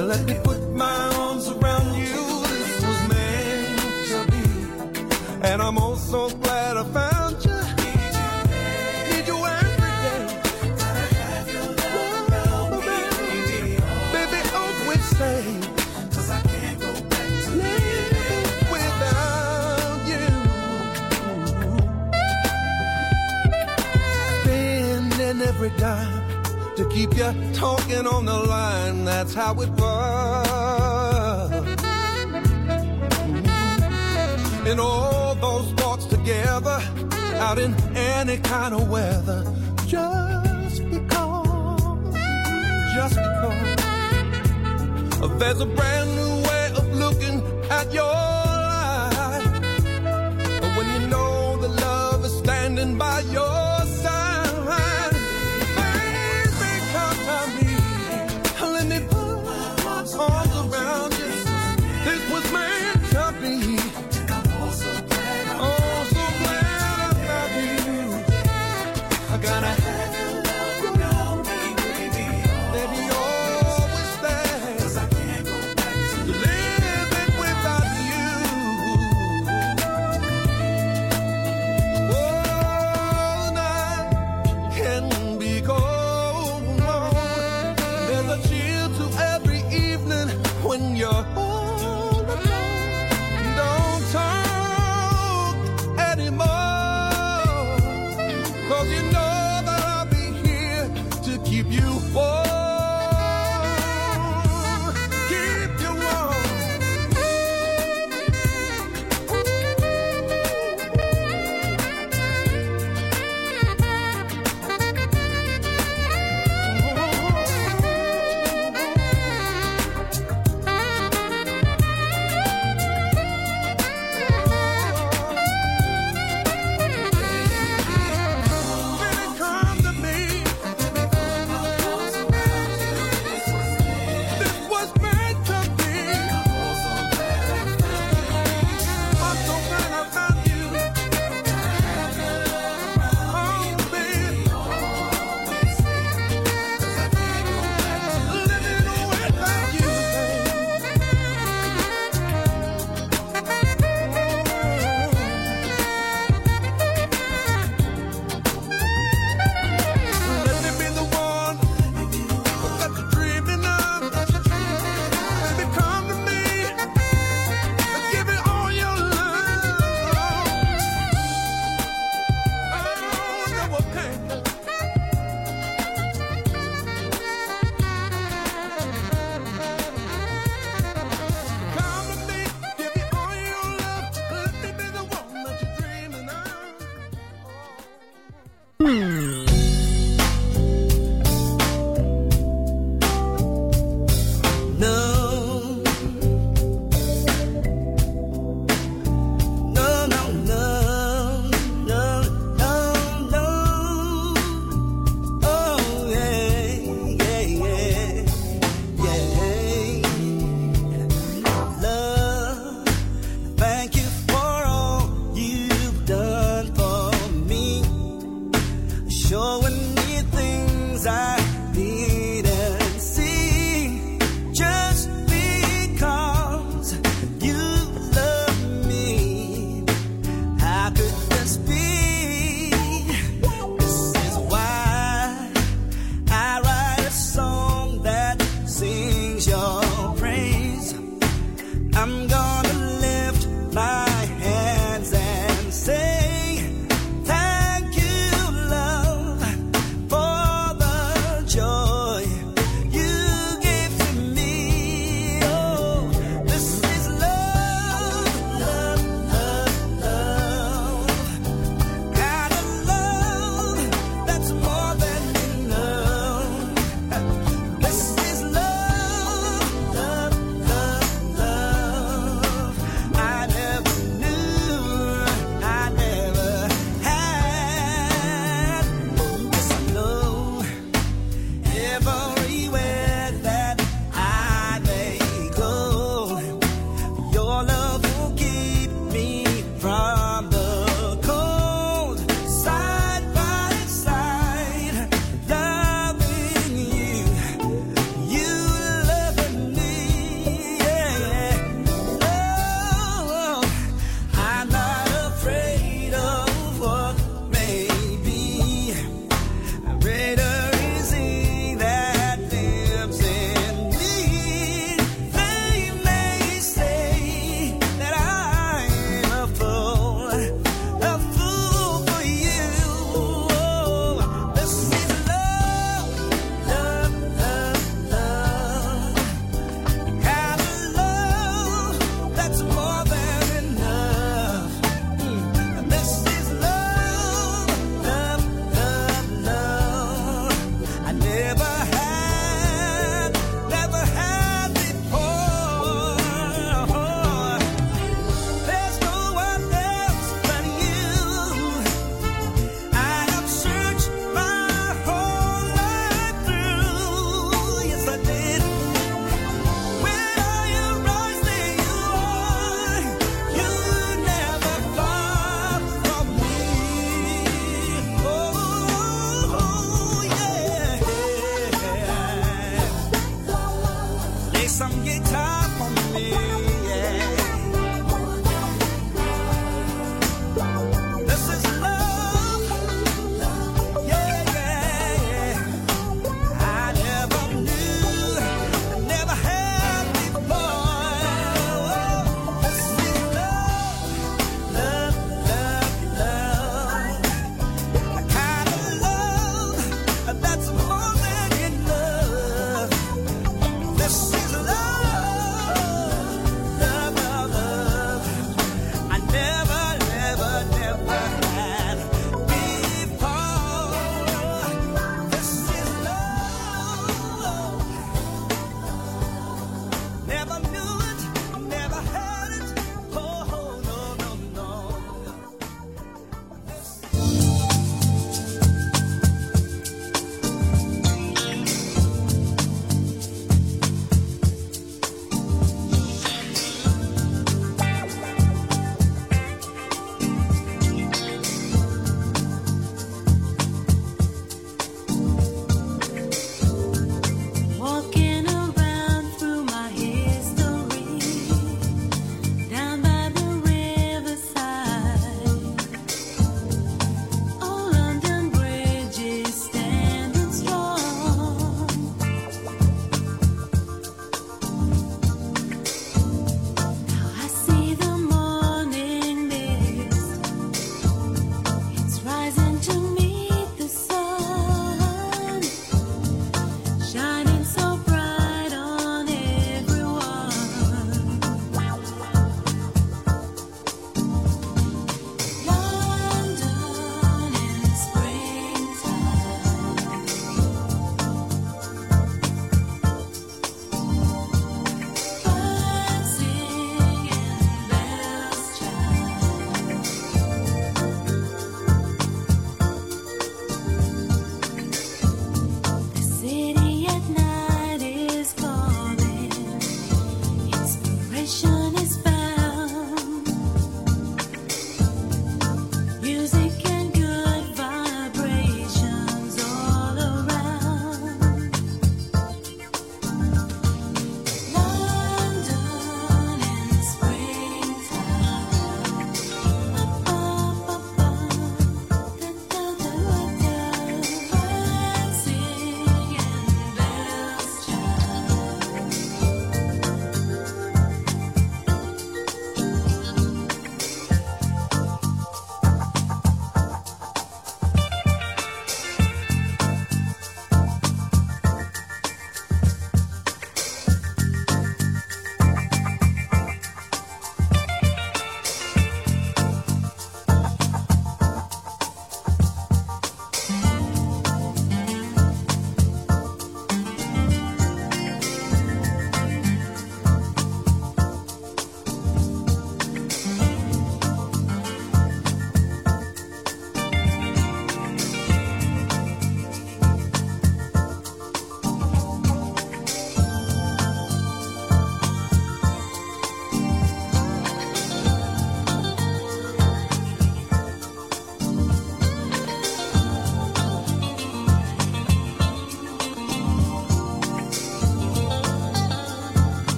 let me put my arms around you. This was meant to be. And I'm oh also glad I found you. Need you every day. Love. Baby, stay. Living without you. Spending every dime to keep you talking on the line. That's how it was. And all those thoughts together out in any kind of weather. Just because, just because. There's a brand new way of looking at your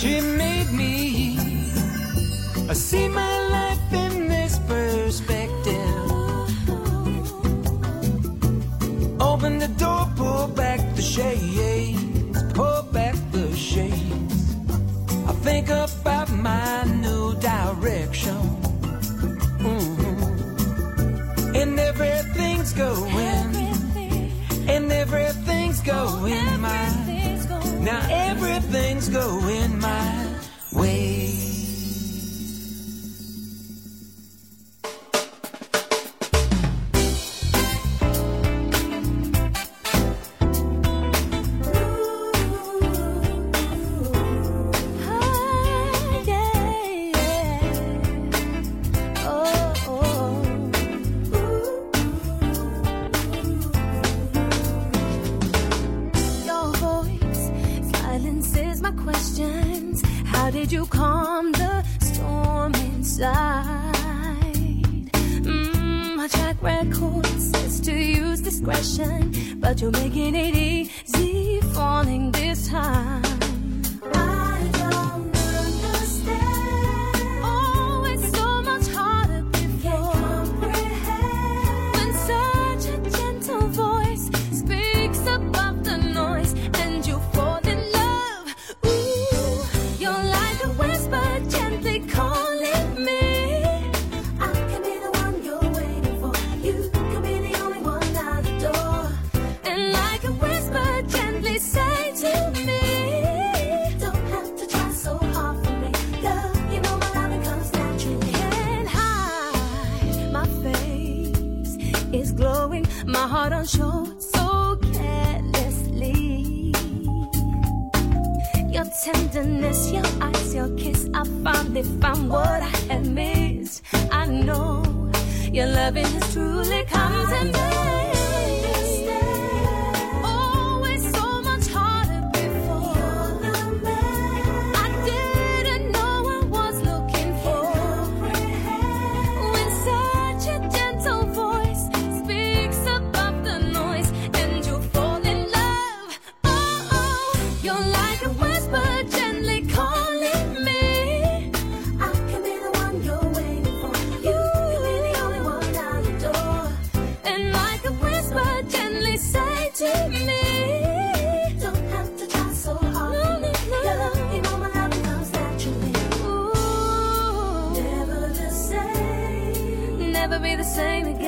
She made me I see my life in this perspective. Open the door, pull back the shades, pull back the shades. I think about my new direction. Mm-hmm. And everything's going, and everything's going my. Now everything's going times. How did you calm the storm inside? Mm, my track record says to use discretion, but you're making it easy falling this time. I finally found what I had missed. I know your loving has truly come to me. take me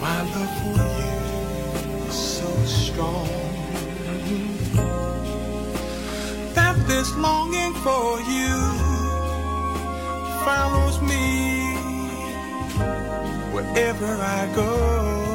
My love for you is so strong that this longing for you follows me wherever I go.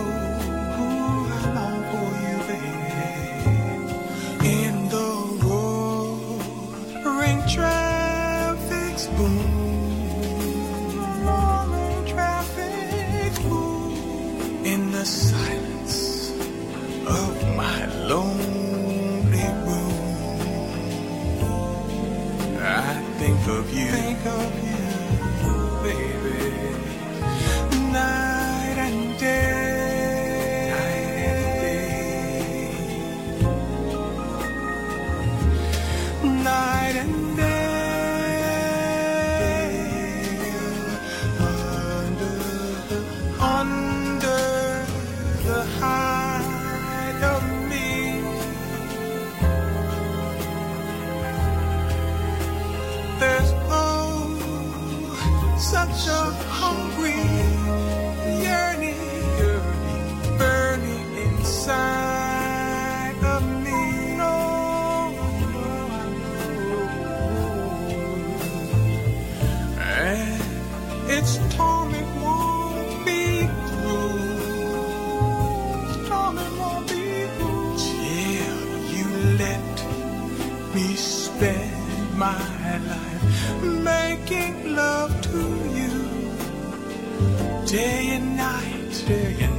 day and night, day and night.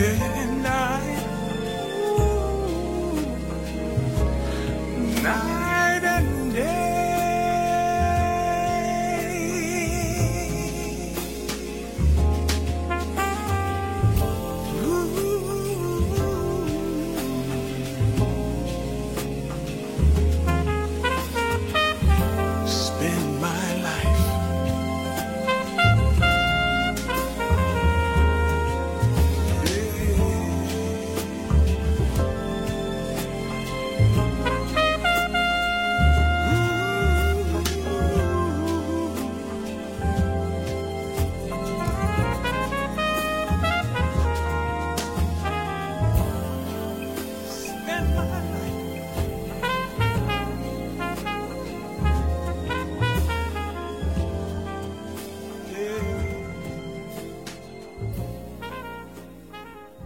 Yeah,